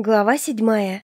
Глава седьмая.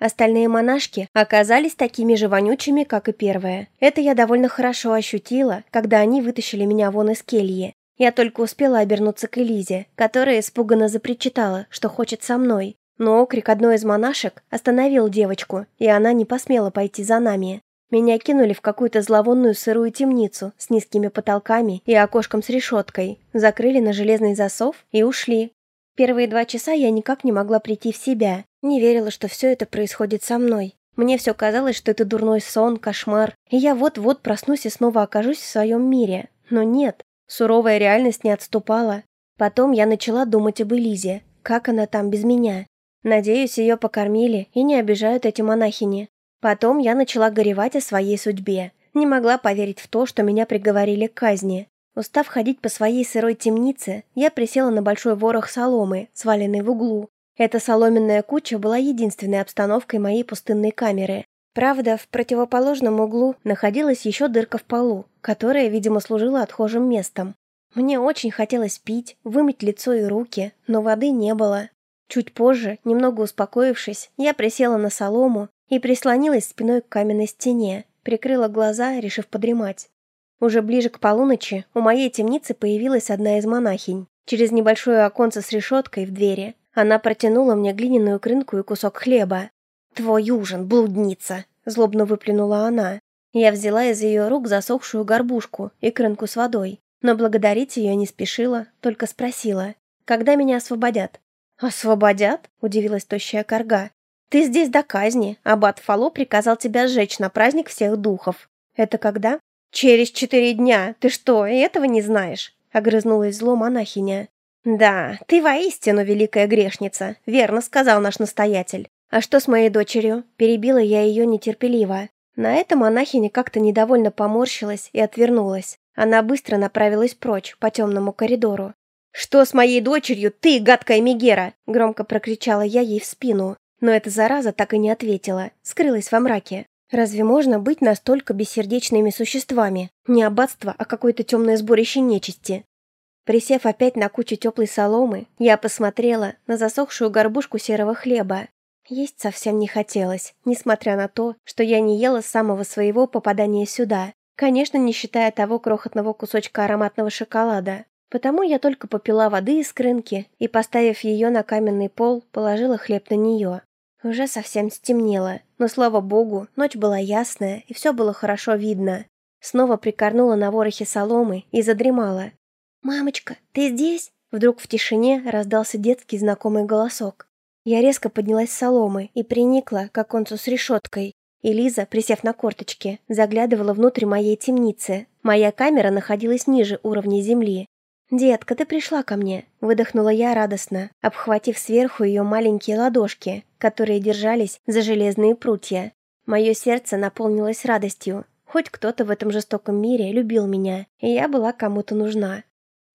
Остальные монашки оказались такими же вонючими, как и первая. Это я довольно хорошо ощутила, когда они вытащили меня вон из кельи. Я только успела обернуться к Элизе, которая испуганно запричитала, что хочет со мной. Но окрик одной из монашек остановил девочку, и она не посмела пойти за нами. Меня кинули в какую-то зловонную сырую темницу с низкими потолками и окошком с решеткой, закрыли на железный засов и ушли, Первые два часа я никак не могла прийти в себя, не верила, что все это происходит со мной. Мне все казалось, что это дурной сон, кошмар, и я вот-вот проснусь и снова окажусь в своем мире. Но нет, суровая реальность не отступала. Потом я начала думать об Элизе, как она там без меня. Надеюсь, ее покормили и не обижают эти монахини. Потом я начала горевать о своей судьбе. Не могла поверить в то, что меня приговорили к казни. Устав ходить по своей сырой темнице, я присела на большой ворох соломы, сваленный в углу. Эта соломенная куча была единственной обстановкой моей пустынной камеры. Правда, в противоположном углу находилась еще дырка в полу, которая, видимо, служила отхожим местом. Мне очень хотелось пить, вымыть лицо и руки, но воды не было. Чуть позже, немного успокоившись, я присела на солому и прислонилась спиной к каменной стене, прикрыла глаза, решив подремать. Уже ближе к полуночи у моей темницы появилась одна из монахинь. Через небольшое оконце с решеткой в двери она протянула мне глиняную крынку и кусок хлеба. «Твой ужин, блудница!» – злобно выплюнула она. Я взяла из ее рук засохшую горбушку и крынку с водой, но благодарить ее не спешила, только спросила, когда меня освободят. «Освободят?» – удивилась тощая корга. «Ты здесь до казни, аббат Фало приказал тебя сжечь на праздник всех духов. Это когда?» «Через четыре дня. Ты что, этого не знаешь?» — огрызнулась зло монахиня. «Да, ты воистину великая грешница», — верно сказал наш настоятель. «А что с моей дочерью?» — перебила я ее нетерпеливо. На это монахиня как-то недовольно поморщилась и отвернулась. Она быстро направилась прочь, по темному коридору. «Что с моей дочерью, ты, гадкая Мегера?» — громко прокричала я ей в спину. Но эта зараза так и не ответила, скрылась во мраке. Разве можно быть настолько бессердечными существами? Не аббатство, а какое-то темное сборище нечисти. Присев опять на кучу теплой соломы, я посмотрела на засохшую горбушку серого хлеба. Есть совсем не хотелось, несмотря на то, что я не ела с самого своего попадания сюда. Конечно, не считая того крохотного кусочка ароматного шоколада. Потому я только попила воды из крынки и, поставив ее на каменный пол, положила хлеб на нее. Уже совсем стемнело, но, слава богу, ночь была ясная, и все было хорошо видно. Снова прикорнула на ворохе соломы и задремала. «Мамочка, ты здесь?» Вдруг в тишине раздался детский знакомый голосок. Я резко поднялась с соломы и приникла к оконцу с решеткой. И присев на корточки, заглядывала внутрь моей темницы. Моя камера находилась ниже уровня земли, «Детка, ты пришла ко мне», — выдохнула я радостно, обхватив сверху ее маленькие ладошки, которые держались за железные прутья. Мое сердце наполнилось радостью. Хоть кто-то в этом жестоком мире любил меня, и я была кому-то нужна.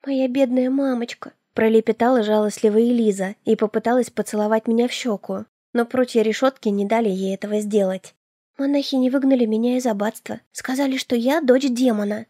«Моя бедная мамочка», — пролепетала жалостливая Элиза и попыталась поцеловать меня в щеку, но прутья решетки не дали ей этого сделать. Монахи не выгнали меня из аббатства, сказали, что я дочь демона.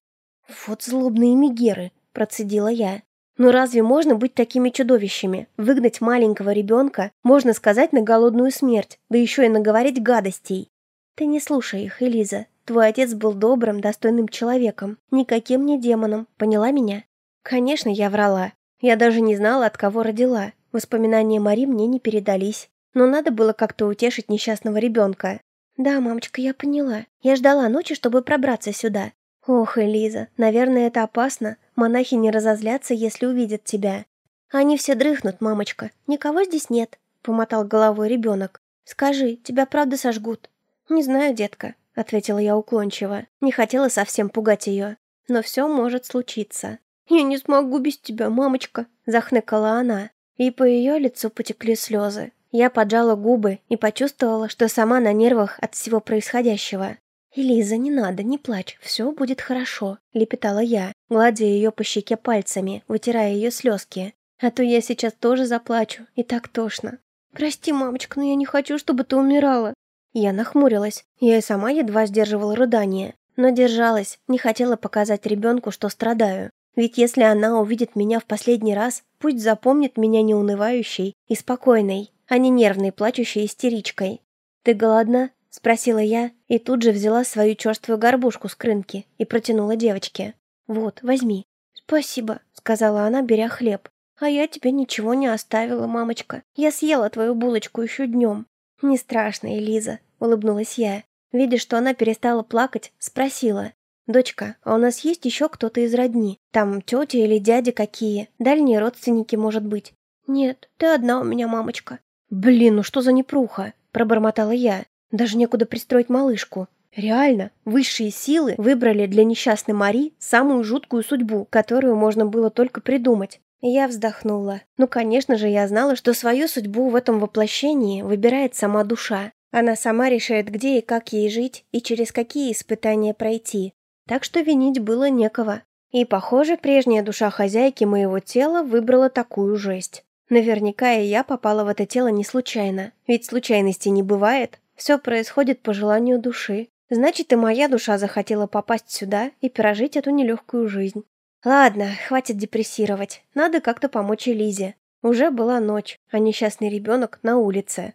Вот злобные мигеры, процедила я. «Ну разве можно быть такими чудовищами? Выгнать маленького ребенка, можно сказать, на голодную смерть, да еще и наговорить гадостей». «Ты не слушай их, Элиза. Твой отец был добрым, достойным человеком, никаким не демоном, поняла меня?» Конечно, я врала. Я даже не знала, от кого родила. Воспоминания Мари мне не передались. Но надо было как-то утешить несчастного ребенка. «Да, мамочка, я поняла. Я ждала ночи, чтобы пробраться сюда. Ох, Элиза, наверное, это опасно. Монахи не разозлятся, если увидят тебя. Они все дрыхнут, мамочка. Никого здесь нет, помотал головой ребенок. Скажи, тебя правда сожгут? Не знаю, детка, ответила я уклончиво. Не хотела совсем пугать ее. Но все может случиться. «Я не смогу без тебя, мамочка», — захныкала она. И по ее лицу потекли слезы. Я поджала губы и почувствовала, что сама на нервах от всего происходящего. «Элиза, не надо, не плачь, все будет хорошо», — лепетала я, гладя ее по щеке пальцами, вытирая ее слезки. «А то я сейчас тоже заплачу, и так тошно». «Прости, мамочка, но я не хочу, чтобы ты умирала». Я нахмурилась, я и сама едва сдерживала рыдание, но держалась, не хотела показать ребенку, что страдаю. Ведь если она увидит меня в последний раз, пусть запомнит меня неунывающей и спокойной. а не нервной, плачущей истеричкой. «Ты голодна?» — спросила я, и тут же взяла свою черствую горбушку с крынки и протянула девочке. «Вот, возьми». «Спасибо», — сказала она, беря хлеб. «А я тебе ничего не оставила, мамочка. Я съела твою булочку еще днем». «Не страшно, Элиза», — улыбнулась я. Видя, что она перестала плакать, спросила. «Дочка, а у нас есть еще кто-то из родни? Там тетя или дядя какие? Дальние родственники, может быть?» «Нет, ты одна у меня, мамочка». «Блин, ну что за непруха?» – пробормотала я. «Даже некуда пристроить малышку». Реально, высшие силы выбрали для несчастной Мари самую жуткую судьбу, которую можно было только придумать. Я вздохнула. Ну, конечно же, я знала, что свою судьбу в этом воплощении выбирает сама душа. Она сама решает, где и как ей жить, и через какие испытания пройти. Так что винить было некого. И, похоже, прежняя душа хозяйки моего тела выбрала такую жесть. Наверняка и я попала в это тело не случайно. Ведь случайностей не бывает. Все происходит по желанию души. Значит, и моя душа захотела попасть сюда и прожить эту нелегкую жизнь. Ладно, хватит депрессировать. Надо как-то помочь Элизе. Уже была ночь, а несчастный ребенок на улице.